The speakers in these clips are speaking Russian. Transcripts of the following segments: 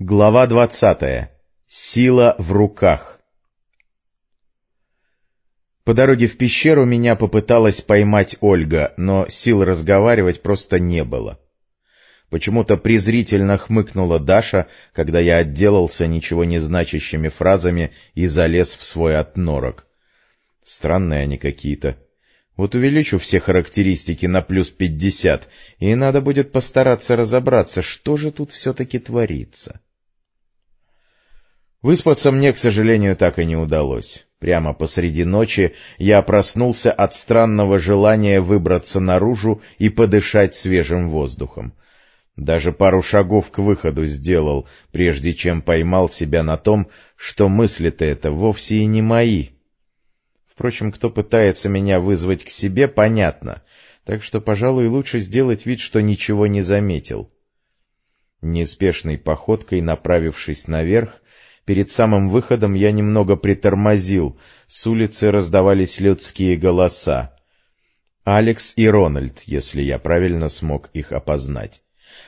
Глава двадцатая. Сила в руках. По дороге в пещеру меня попыталась поймать Ольга, но сил разговаривать просто не было. Почему-то презрительно хмыкнула Даша, когда я отделался ничего не значащими фразами и залез в свой отнорок. Странные они какие-то. Вот увеличу все характеристики на плюс пятьдесят, и надо будет постараться разобраться, что же тут все-таки творится. Выспаться мне, к сожалению, так и не удалось. Прямо посреди ночи я проснулся от странного желания выбраться наружу и подышать свежим воздухом. Даже пару шагов к выходу сделал, прежде чем поймал себя на том, что мысли-то это вовсе и не мои. Впрочем, кто пытается меня вызвать к себе, понятно, так что, пожалуй, лучше сделать вид, что ничего не заметил. Неспешной походкой, направившись наверх, Перед самым выходом я немного притормозил, с улицы раздавались людские голоса. Алекс и Рональд, если я правильно смог их опознать.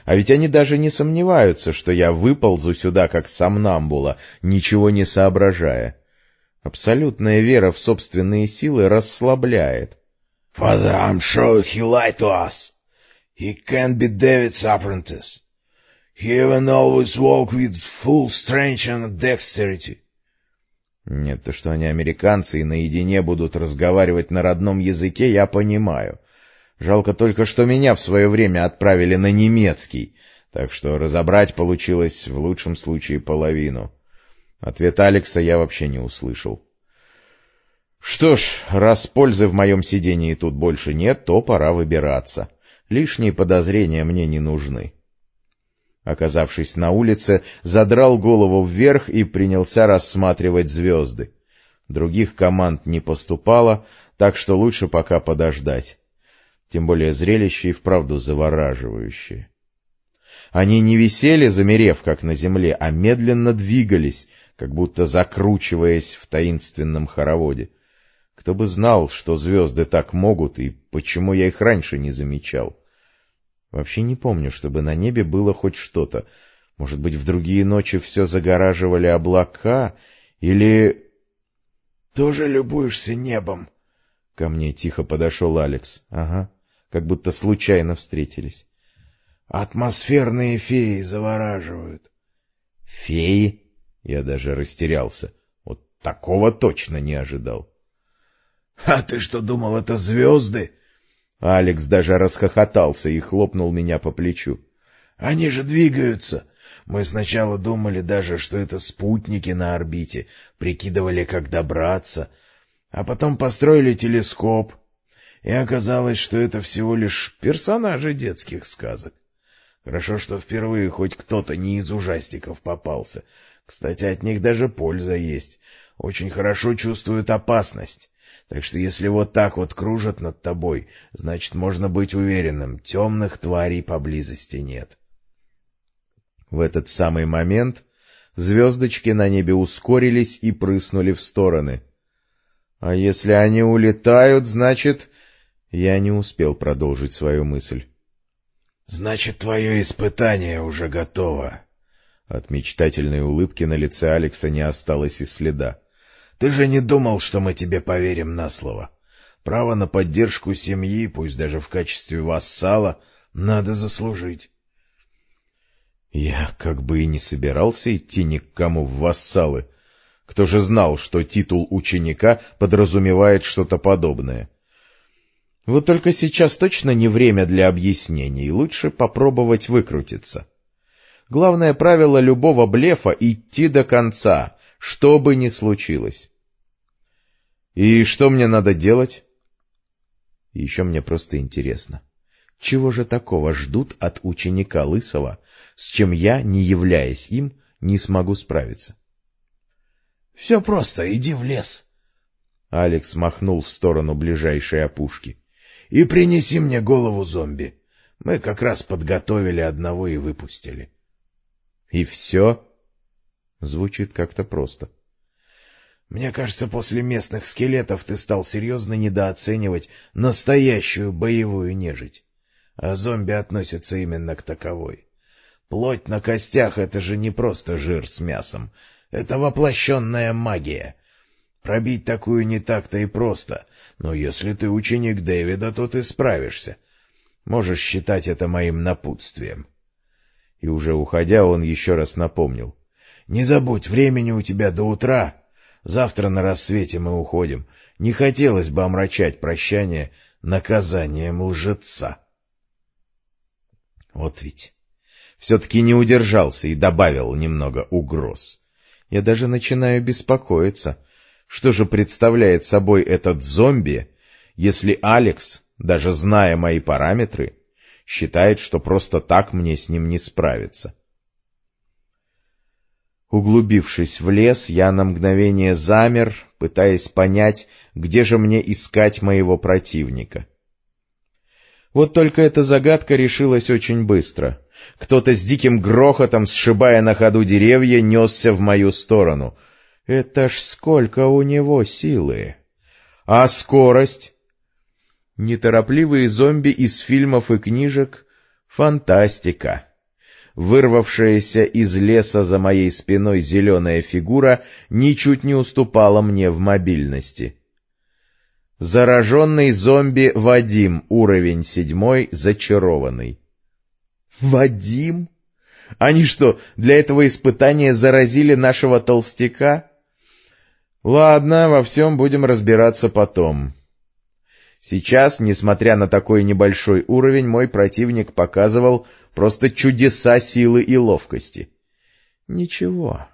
А ведь они даже не сомневаются, что я выползу сюда как сомнамбула, ничего не соображая. Абсолютная вера в собственные силы расслабляет. — Father, I'm sure he lied to us. He can't be David's apprentice. He even always walk with full strength and dexterity. Нет, то, что они американцы и наедине будут разговаривать на родном языке, я понимаю. Жалко только, что меня в свое время отправили на немецкий, так что разобрать получилось в лучшем случае половину. Ответ Алекса я вообще не услышал. Что ж, раз пользы в моем сидении тут больше нет, то пора выбираться. Лишние подозрения мне не нужны. Оказавшись на улице, задрал голову вверх и принялся рассматривать звезды. Других команд не поступало, так что лучше пока подождать. Тем более зрелище и вправду завораживающее. Они не висели, замерев, как на земле, а медленно двигались, как будто закручиваясь в таинственном хороводе. Кто бы знал, что звезды так могут, и почему я их раньше не замечал. Вообще не помню, чтобы на небе было хоть что-то. Может быть, в другие ночи все загораживали облака, или... — Тоже любуешься небом? Ко мне тихо подошел Алекс. Ага, как будто случайно встретились. — Атмосферные феи завораживают. — Феи? Я даже растерялся. Вот такого точно не ожидал. — А ты что думал, это звезды? Алекс даже расхохотался и хлопнул меня по плечу. — Они же двигаются. Мы сначала думали даже, что это спутники на орбите, прикидывали, как добраться, а потом построили телескоп, и оказалось, что это всего лишь персонажи детских сказок. Хорошо, что впервые хоть кто-то не из ужастиков попался. Кстати, от них даже польза есть. Очень хорошо чувствуют опасность. Так что если вот так вот кружат над тобой, значит, можно быть уверенным, темных тварей поблизости нет. В этот самый момент звездочки на небе ускорились и прыснули в стороны. А если они улетают, значит... Я не успел продолжить свою мысль. — Значит, твое испытание уже готово. От мечтательной улыбки на лице Алекса не осталось и следа. Ты же не думал, что мы тебе поверим на слово. Право на поддержку семьи, пусть даже в качестве вассала, надо заслужить. Я как бы и не собирался идти ни к кому в вассалы. Кто же знал, что титул ученика подразумевает что-то подобное? Вот только сейчас точно не время для объяснений, лучше попробовать выкрутиться. Главное правило любого блефа — идти до конца, что бы ни случилось. И что мне надо делать? Еще мне просто интересно. Чего же такого ждут от ученика Лысого, с чем я, не являясь им, не смогу справиться? — Все просто, иди в лес. Алекс махнул в сторону ближайшей опушки. — И принеси мне голову зомби. Мы как раз подготовили одного и выпустили. — И все? Звучит как-то просто. — мне кажется, после местных скелетов ты стал серьезно недооценивать настоящую боевую нежить. А зомби относятся именно к таковой. Плоть на костях — это же не просто жир с мясом. Это воплощенная магия. Пробить такую не так-то и просто, но если ты ученик Дэвида, то ты справишься. Можешь считать это моим напутствием. И уже уходя, он еще раз напомнил. — Не забудь, времени у тебя до утра. Завтра на рассвете мы уходим. Не хотелось бы омрачать прощание наказанием лжеца. Вот ведь. Все-таки не удержался и добавил немного угроз. Я даже начинаю беспокоиться. Что же представляет собой этот зомби, если Алекс, даже зная мои параметры, считает, что просто так мне с ним не справиться? Углубившись в лес, я на мгновение замер, пытаясь понять, где же мне искать моего противника. Вот только эта загадка решилась очень быстро. Кто-то с диким грохотом, сшибая на ходу деревья, несся в мою сторону. Это ж сколько у него силы! А скорость? Неторопливые зомби из фильмов и книжек — фантастика. Вырвавшаяся из леса за моей спиной зеленая фигура ничуть не уступала мне в мобильности. Зараженный зомби Вадим, уровень седьмой, зачарованный. Вадим? Они что, для этого испытания заразили нашего толстяка? Ладно, во всем будем разбираться потом. Сейчас, несмотря на такой небольшой уровень, мой противник показывал просто чудеса силы и ловкости. Ничего,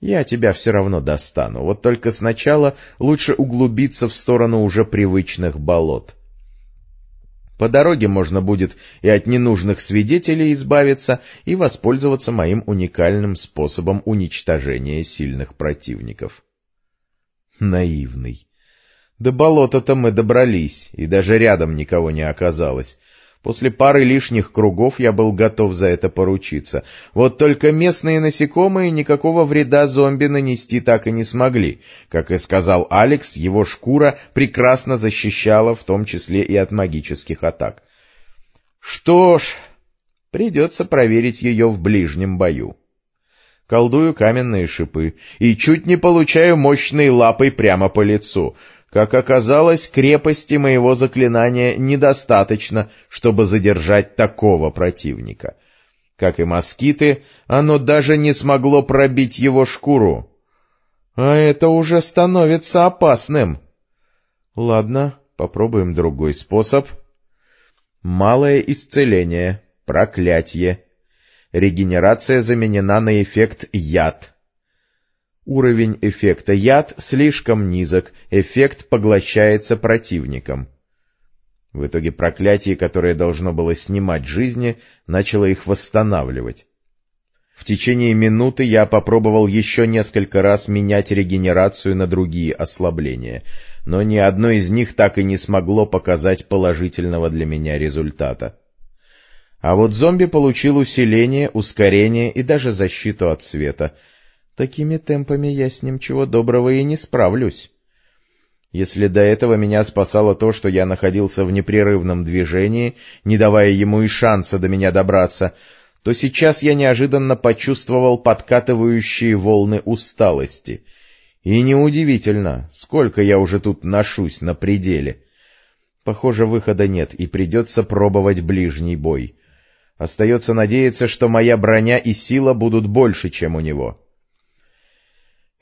я тебя все равно достану, вот только сначала лучше углубиться в сторону уже привычных болот. По дороге можно будет и от ненужных свидетелей избавиться, и воспользоваться моим уникальным способом уничтожения сильных противников. Наивный. До болота-то мы добрались, и даже рядом никого не оказалось. После пары лишних кругов я был готов за это поручиться. Вот только местные насекомые никакого вреда зомби нанести так и не смогли. Как и сказал Алекс, его шкура прекрасно защищала, в том числе и от магических атак. Что ж, придется проверить ее в ближнем бою. Колдую каменные шипы и чуть не получаю мощной лапой прямо по лицу — как оказалось, крепости моего заклинания недостаточно, чтобы задержать такого противника. Как и москиты, оно даже не смогло пробить его шкуру. А это уже становится опасным. Ладно, попробуем другой способ. Малое исцеление, проклятие. Регенерация заменена на эффект яд. Уровень эффекта яд слишком низок, эффект поглощается противником. В итоге проклятие, которое должно было снимать жизни, начало их восстанавливать. В течение минуты я попробовал еще несколько раз менять регенерацию на другие ослабления, но ни одно из них так и не смогло показать положительного для меня результата. А вот зомби получил усиление, ускорение и даже защиту от света — Такими темпами я с ним чего доброго и не справлюсь. Если до этого меня спасало то, что я находился в непрерывном движении, не давая ему и шанса до меня добраться, то сейчас я неожиданно почувствовал подкатывающие волны усталости. И неудивительно, сколько я уже тут ношусь на пределе. Похоже, выхода нет, и придется пробовать ближний бой. Остается надеяться, что моя броня и сила будут больше, чем у него.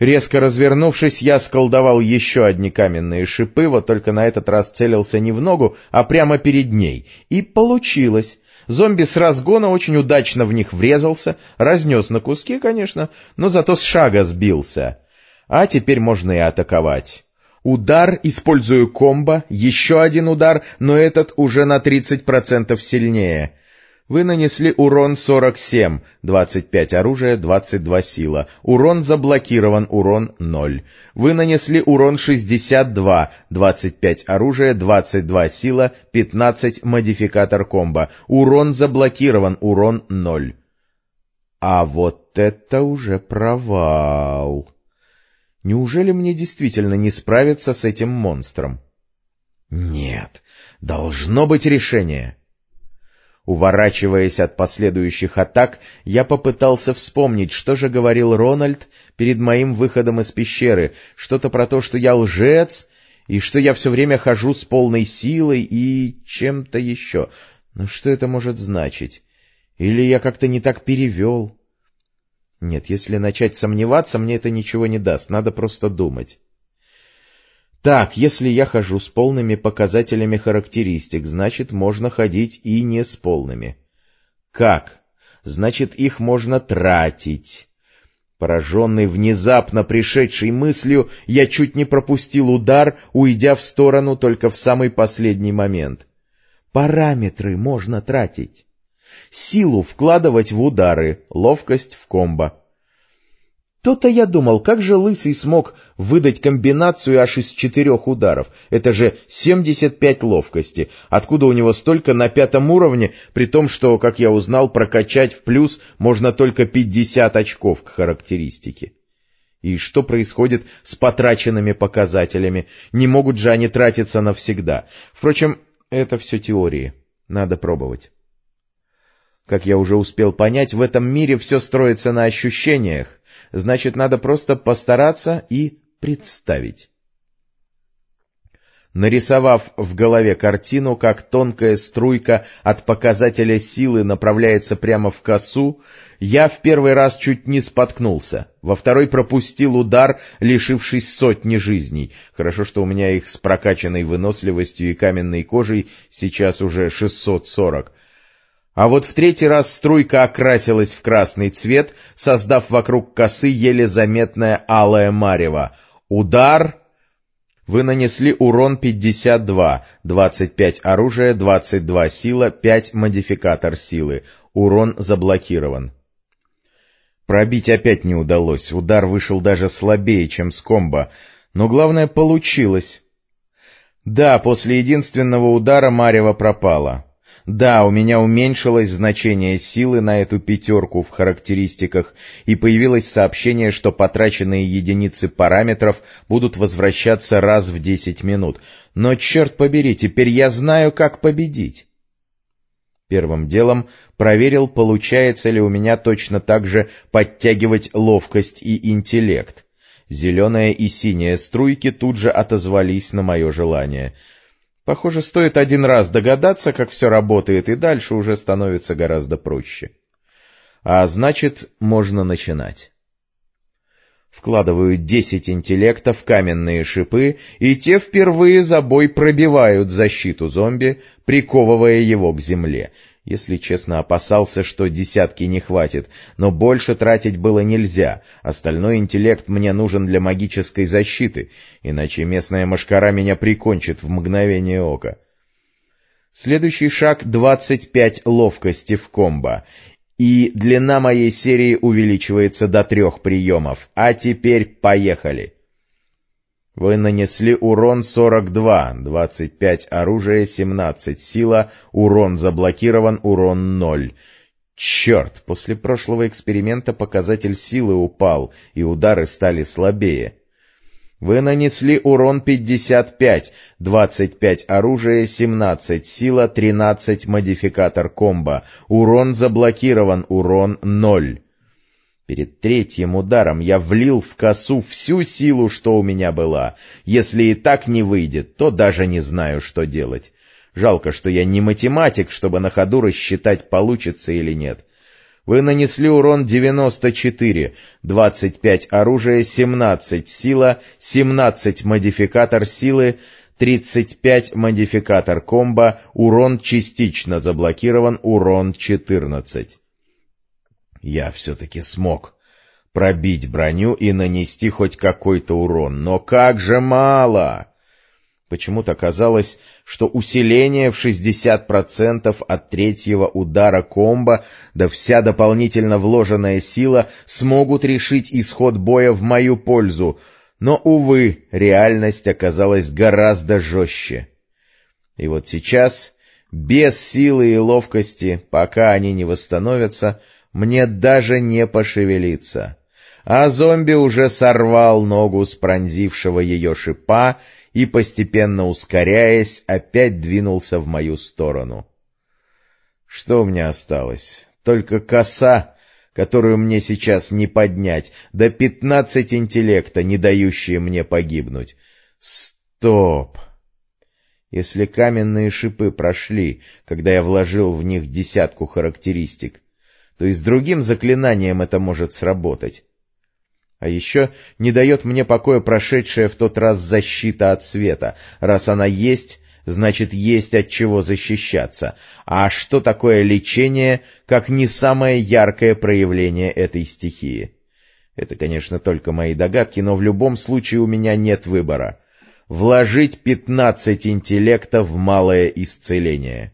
Резко развернувшись, я сколдовал еще одни каменные шипы, вот только на этот раз целился не в ногу, а прямо перед ней. И получилось. Зомби с разгона очень удачно в них врезался, разнес на куски, конечно, но зато с шага сбился. А теперь можно и атаковать. Удар, использую комбо, еще один удар, но этот уже на 30% сильнее. Вы нанесли урон 47, 25 оружия, 22 сила. Урон заблокирован, урон 0. Вы нанесли урон 62, 25 оружия, 22 сила, 15 модификатор комбо. Урон заблокирован, урон 0. А вот это уже провал. Неужели мне действительно не справиться с этим монстром? Нет, должно быть решение. Уворачиваясь от последующих атак, я попытался вспомнить, что же говорил Рональд перед моим выходом из пещеры, что-то про то, что я лжец, и что я все время хожу с полной силой и чем-то еще. Но что это может значить? Или я как-то не так перевел? Нет, если начать сомневаться, мне это ничего не даст, надо просто думать. Так, если я хожу с полными показателями характеристик, значит, можно ходить и не с полными. Как? Значит, их можно тратить. Пораженный внезапно пришедшей мыслью, я чуть не пропустил удар, уйдя в сторону только в самый последний момент. Параметры можно тратить. Силу вкладывать в удары, ловкость в комбо. То-то я думал, как же Лысый смог выдать комбинацию аж из четырех ударов? Это же 75 ловкости. Откуда у него столько на пятом уровне, при том, что, как я узнал, прокачать в плюс можно только 50 очков к характеристике? И что происходит с потраченными показателями? Не могут же они тратиться навсегда. Впрочем, это все теории. Надо пробовать. Как я уже успел понять, в этом мире все строится на ощущениях, значит, надо просто постараться и представить. Нарисовав в голове картину, как тонкая струйка от показателя силы направляется прямо в косу, я в первый раз чуть не споткнулся, во второй пропустил удар, лишившись сотни жизней. Хорошо, что у меня их с прокачанной выносливостью и каменной кожей сейчас уже 640. А вот в третий раз струйка окрасилась в красный цвет, создав вокруг косы еле заметное алое марево. Удар! Вы нанесли урон 52, 25 оружия, 22 сила, 5 модификатор силы. Урон заблокирован. Пробить опять не удалось, удар вышел даже слабее, чем с комбо, но главное получилось. Да, после единственного удара Марева пропала. Да, у меня уменьшилось значение силы на эту пятерку в характеристиках, и появилось сообщение, что потраченные единицы параметров будут возвращаться раз в 10 минут. Но, черт побери, теперь я знаю, как победить. Первым делом проверил, получается ли у меня точно так же подтягивать ловкость и интеллект. Зеленая и синяя струйки тут же отозвались на мое желание — Похоже, стоит один раз догадаться, как все работает, и дальше уже становится гораздо проще. А значит, можно начинать. Вкладываю десять интеллекта в каменные шипы, и те впервые за бой пробивают защиту зомби, приковывая его к земле — если честно, опасался, что десятки не хватит, но больше тратить было нельзя. Остальной интеллект мне нужен для магической защиты, иначе местная мошкара меня прикончит в мгновение ока. Следующий шаг — 25 ловкости в комбо, и длина моей серии увеличивается до трех приемов. А теперь поехали! Вы нанесли урон 42, 25 оружия, 17 сила, урон заблокирован, урон 0. Черт, после прошлого эксперимента показатель силы упал, и удары стали слабее. Вы нанесли урон 55, 25 оружия, 17 сила, 13 модификатор комбо. Урон заблокирован, урон 0. Перед третьим ударом я влил в косу всю силу, что у меня была. Если и так не выйдет, то даже не знаю, что делать. Жалко, что я не математик, чтобы на ходу рассчитать, получится или нет. Вы нанесли урон 94, 25 оружия, 17 сила, 17 модификатор силы, 35 модификатор комбо, урон частично заблокирован, урон 14. Я все-таки смог пробить броню и нанести хоть какой-то урон, но как же мало! Почему-то казалось, что усиление в 60% от третьего удара комбо, да вся дополнительно вложенная сила смогут решить исход боя в мою пользу, но, увы, реальность оказалась гораздо жестче. И вот сейчас, без силы и ловкости, пока они не восстановятся, мне даже не пошевелиться. А зомби уже сорвал ногу с пронзившего ее шипа и, постепенно ускоряясь, опять двинулся в мою сторону. Что у меня осталось? Только коса, которую мне сейчас не поднять, да пятнадцать интеллекта, не дающие мне погибнуть. Стоп! Если каменные шипы прошли, когда я вложил в них десятку характеристик, то и с другим заклинанием это может сработать. А еще не дает мне покоя прошедшая в тот раз защита от света. Раз она есть, значит есть от чего защищаться. А что такое лечение, как не самое яркое проявление этой стихии? Это, конечно, только мои догадки, но в любом случае у меня нет выбора. Вложить пятнадцать интеллекта в малое исцеление.